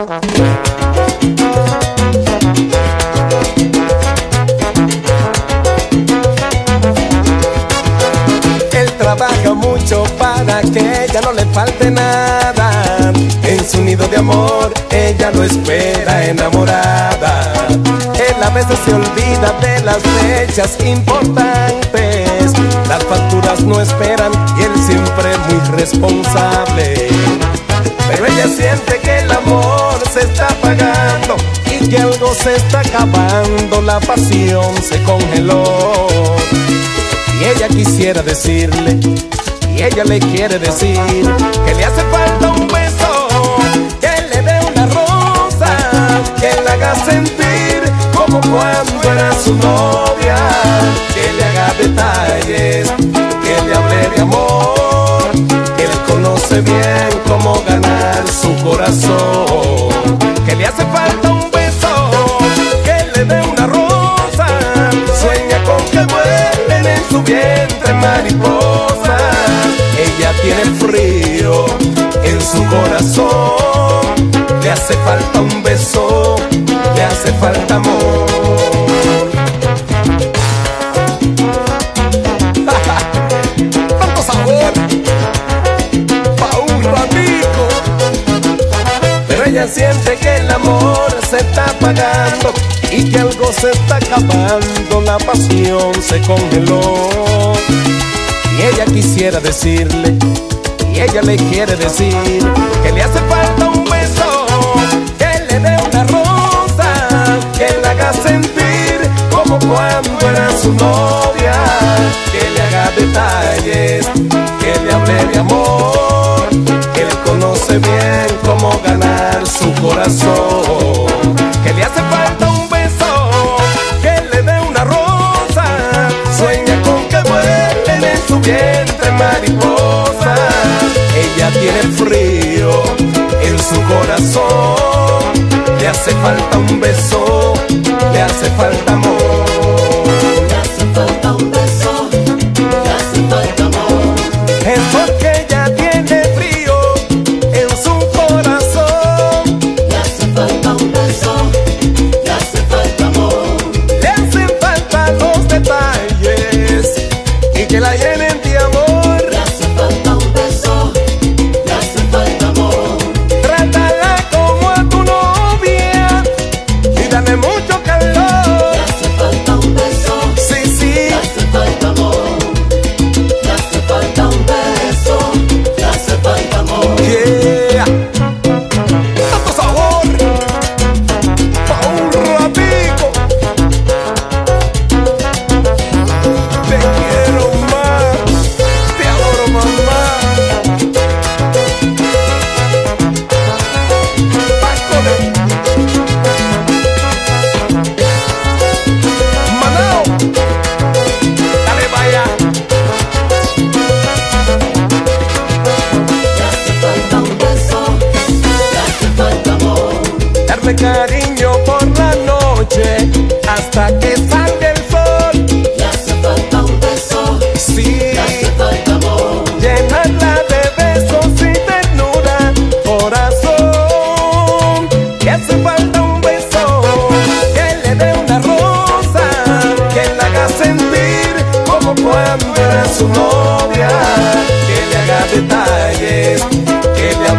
Él trabaja mucho para que ella no le falte nada. En su nido de amor, ella lo espera enamorada. Él a veces se olvida de las fechas importantes. Las facturas no esperan y él siempre es muy responsable. Pero ella siente que el amor se está apagando y que algo se está acabando, la pasión se congeló. Y ella quisiera decirle, y ella le quiere decir, que le hace falta un beso, que le dé una rosa, que le haga sentir como cuando era su novia, que le haga detalles, que le hable de amor, que le conoce bien cómo ganar su corazón, un beso, le hace falta amor. Tanto sabor. Pa' un ratico Pero ella siente que el amor se está apagando Y que algo se está acabando. La pasión se congeló. Y ella quisiera decirle Y ella le quiere decir Que le hace falta un beso Cuando era su novia Que le haga detalles Que le hable de amor Que le conoce bien cómo ganar su corazón Que le hace falta un beso Que le dé una rosa Sueña con que vuelen en su vientre mariposas Ella tiene frío en su corazón Le hace falta un beso Le hace falta amor y que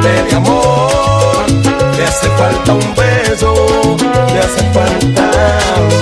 llenarte de amor. Me hace falta un beso, me hace falta